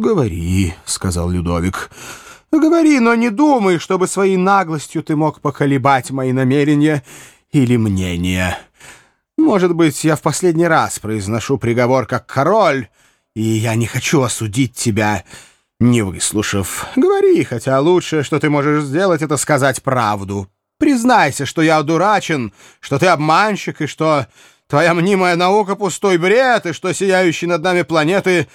«Говори», — сказал Людовик. «Говори, но не думай, чтобы своей наглостью ты мог поколебать мои намерения или мнения. Может быть, я в последний раз произношу приговор как король, и я не хочу осудить тебя, не выслушав. Говори, хотя лучшее, что ты можешь сделать, это сказать правду. Признайся, что я одурачен, что ты обманщик, и что твоя мнимая наука — пустой бред, и что сияющие над нами планеты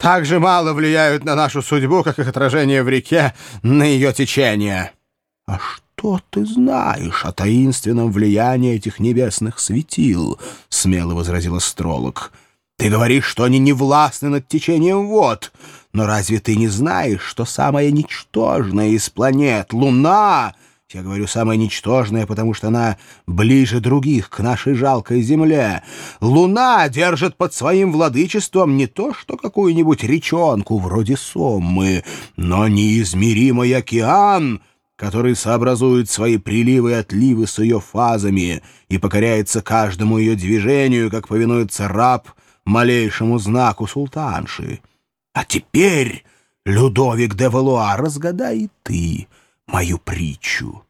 так же мало влияют на нашу судьбу, как их отражение в реке на ее течение. — А что ты знаешь о таинственном влиянии этих небесных светил? — смело возразил астролог. — Ты говоришь, что они не властны над течением вод, но разве ты не знаешь, что самая ничтожная из планет — Луна — я говорю самое ничтожное, потому что она ближе других к нашей жалкой земле. Луна держит под своим владычеством не то что какую-нибудь речонку вроде Соммы, но неизмеримый океан, который сообразует свои приливы и отливы с ее фазами и покоряется каждому ее движению, как повинуется раб малейшему знаку султанши. А теперь, Людовик де Валуа, разгадай и ты — мою притчу.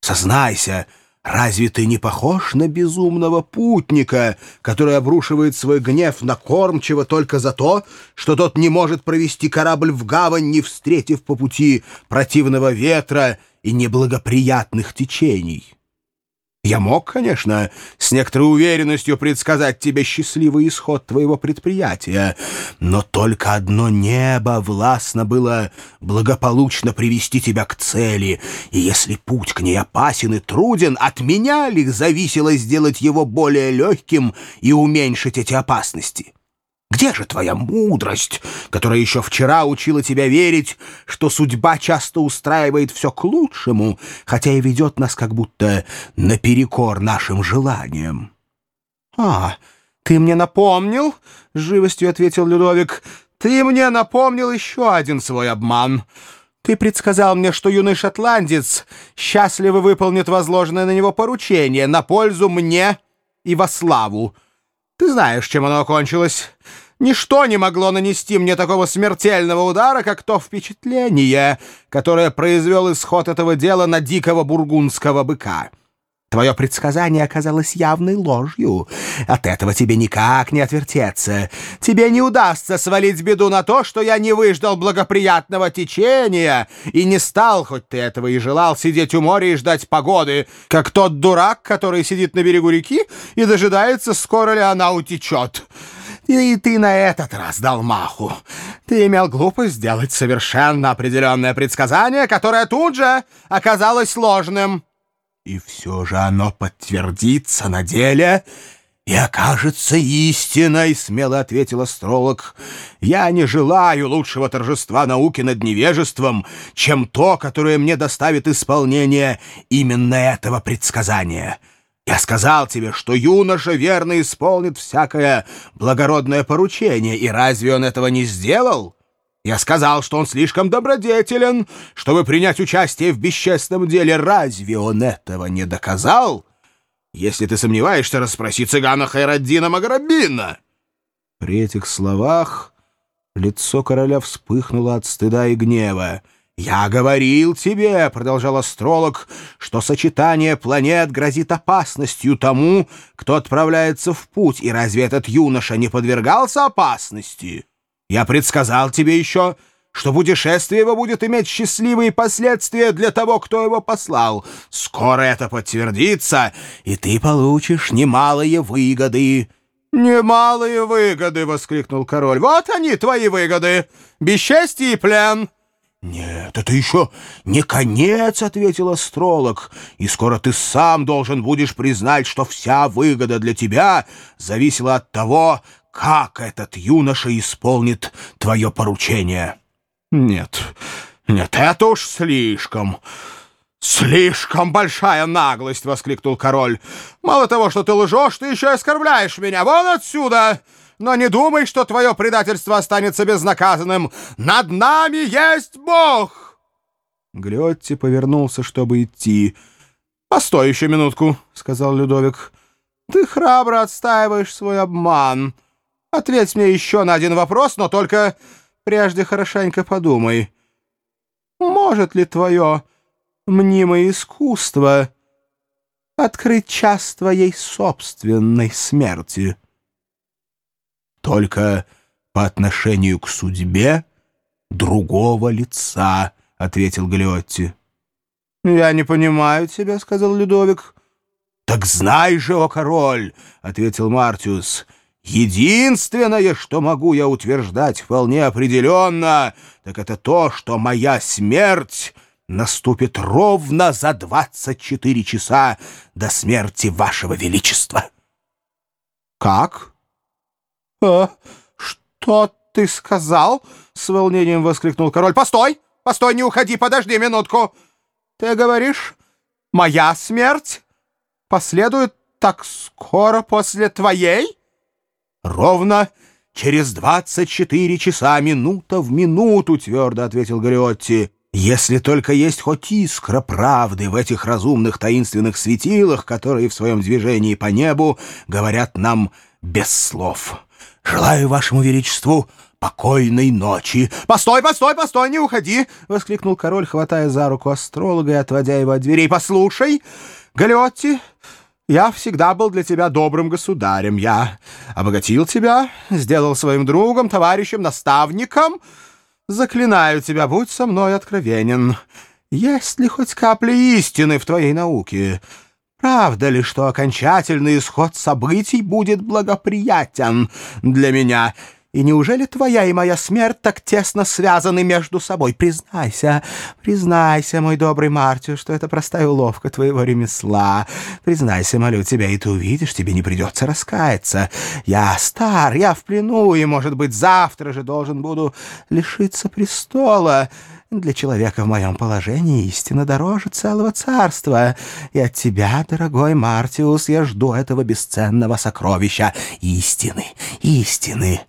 Сознайся, разве ты не похож на безумного путника, который обрушивает свой гнев на кормчего только за то, что тот не может провести корабль в гавань, не встретив по пути противного ветра и неблагоприятных течений? Я мог, конечно, с некоторой уверенностью предсказать тебе счастливый исход твоего предприятия, но только одно небо властно было благополучно привести тебя к цели, и если путь к ней опасен и труден, от меня ли зависело сделать его более легким и уменьшить эти опасности?» Где же твоя мудрость, которая еще вчера учила тебя верить, что судьба часто устраивает все к лучшему, хотя и ведет нас как будто наперекор нашим желаниям? — А, ты мне напомнил, — живостью ответил Людовик, — ты мне напомнил еще один свой обман. Ты предсказал мне, что юный шотландец счастливо выполнит возложенное на него поручение на пользу мне и во славу. Ты знаешь, чем оно окончилось. Ничто не могло нанести мне такого смертельного удара, как то впечатление, которое произвел исход этого дела на дикого бургундского быка. Твое предсказание оказалось явной ложью. От этого тебе никак не отвертеться. Тебе не удастся свалить беду на то, что я не выждал благоприятного течения и не стал, хоть ты этого и желал, сидеть у моря и ждать погоды, как тот дурак, который сидит на берегу реки и дожидается, скоро ли она утечет». И ты на этот раз дал маху. Ты имел глупость сделать совершенно определенное предсказание, которое тут же оказалось ложным. И все же оно подтвердится на деле и окажется истиной, — смело ответил астролог. Я не желаю лучшего торжества науки над невежеством, чем то, которое мне доставит исполнение именно этого предсказания. Я сказал тебе, что юноша верно исполнит всякое благородное поручение, и разве он этого не сделал? Я сказал, что он слишком добродетелен, чтобы принять участие в бесчестном деле. Разве он этого не доказал? Если ты сомневаешься, расспроси цыгана Хайраддина Магарабина. При этих словах лицо короля вспыхнуло от стыда и гнева. «Я говорил тебе, — продолжал астролог, — что сочетание планет грозит опасностью тому, кто отправляется в путь, и разве этот юноша не подвергался опасности? Я предсказал тебе еще, что путешествие его будет иметь счастливые последствия для того, кто его послал. Скоро это подтвердится, и ты получишь немалые выгоды». «Немалые выгоды!» — воскликнул король. «Вот они, твои выгоды! Бесчестье и плен!» «Нет, это еще не конец», — ответил астролог, «и скоро ты сам должен будешь признать, что вся выгода для тебя зависела от того, как этот юноша исполнит твое поручение». «Нет, нет, это уж слишком». «Слишком большая наглость!» — воскликнул король. «Мало того, что ты лжешь, ты еще оскорбляешь меня! Вон отсюда!» Но не думай, что твое предательство останется безнаказанным. Над нами есть Бог!» Глетти повернулся, чтобы идти. «Постой еще минутку», — сказал Людовик. «Ты храбро отстаиваешь свой обман. Ответь мне еще на один вопрос, но только прежде хорошенько подумай, может ли твое мнимое искусство открыть час твоей собственной смерти? Только по отношению к судьбе другого лица, — ответил Галиотти. — Я не понимаю тебя, — сказал Людовик. — Так знай же, о король, — ответил Мартиус, — Единственное, что могу я утверждать вполне определенно, так это то, что моя смерть наступит ровно за 24 часа до смерти вашего величества. Как? А, что ты сказал? С волнением воскликнул король. Постой! Постой, не уходи, подожди минутку. Ты говоришь, моя смерть последует так скоро после твоей? Ровно через двадцать четыре часа, минута в минуту, твердо ответил Галиотти. Если только есть хоть искра правды в этих разумных таинственных светилах, которые в своем движении по небу говорят нам без слов. Желаю вашему величеству покойной ночи. «Постой, постой, постой, не уходи!» — воскликнул король, хватая за руку астролога и отводя его от дверей. «Послушай, Галиотти, я всегда был для тебя добрым государем. Я обогатил тебя, сделал своим другом, товарищем, наставником. Заклинаю тебя, будь со мной откровенен. Есть ли хоть капля истины в твоей науке? Правда ли, что окончательный исход событий будет благоприятен для меня?» И неужели твоя и моя смерть так тесно связаны между собой? Признайся, признайся, мой добрый Мартю, что это простая уловка твоего ремесла. Признайся, молю тебя, и ты увидишь, тебе не придется раскаяться. Я стар, я в плену, и, может быть, завтра же должен буду лишиться престола». Для человека в моем положении истина дороже целого царства. И от тебя, дорогой Мартиус, я жду этого бесценного сокровища истины, истины.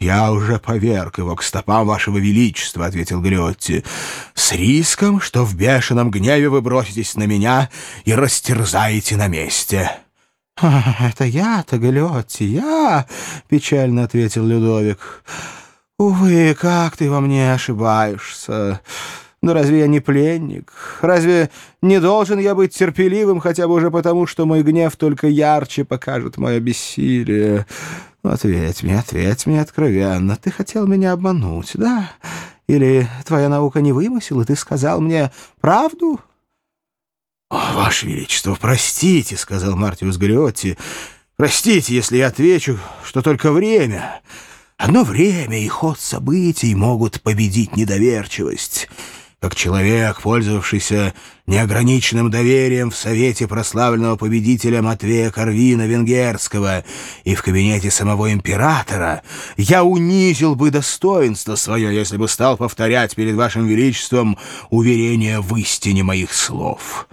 «Я уже поверг его к стопам вашего величества», — ответил Гриотти, «с риском, что в бешеном гневе вы броситесь на меня и растерзаете на месте». «Это я-то, Галиотти, я!» — печально ответил Людовик. «Увы, как ты во мне ошибаешься! Но разве я не пленник? Разве не должен я быть терпеливым хотя бы уже потому, что мой гнев только ярче покажет мое бессилие?» Ну, ответь мне, ответь мне откровенно. Ты хотел меня обмануть, да? Или твоя наука не вымысел, и ты сказал мне правду? — Ваше Величество, простите, — сказал Мартиус Галиотти. — Простите, если я отвечу, что только время. Одно время и ход событий могут победить недоверчивость как человек, пользовавшийся неограниченным доверием в совете прославленного победителя Матвея Карвина Венгерского и в кабинете самого императора, я унизил бы достоинство свое, если бы стал повторять перед вашим величеством уверение в истине моих слов.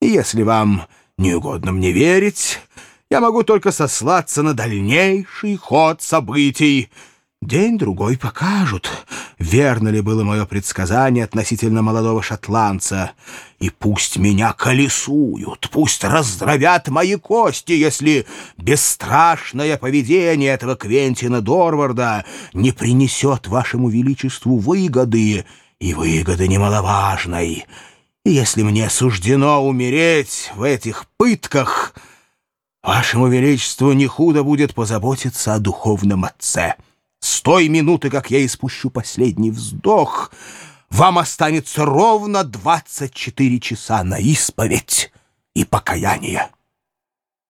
Если вам не угодно мне верить, я могу только сослаться на дальнейший ход событий, День-другой покажут, верно ли было мое предсказание относительно молодого шотландца. И пусть меня колесуют, пусть раздробят мои кости, если бесстрашное поведение этого Квентина Дорварда не принесет вашему величеству выгоды, и выгоды немаловажной. И если мне суждено умереть в этих пытках, вашему величеству не худо будет позаботиться о духовном отце». С той минуты, как я испущу последний вздох, вам останется ровно 24 часа на исповедь и покаяние.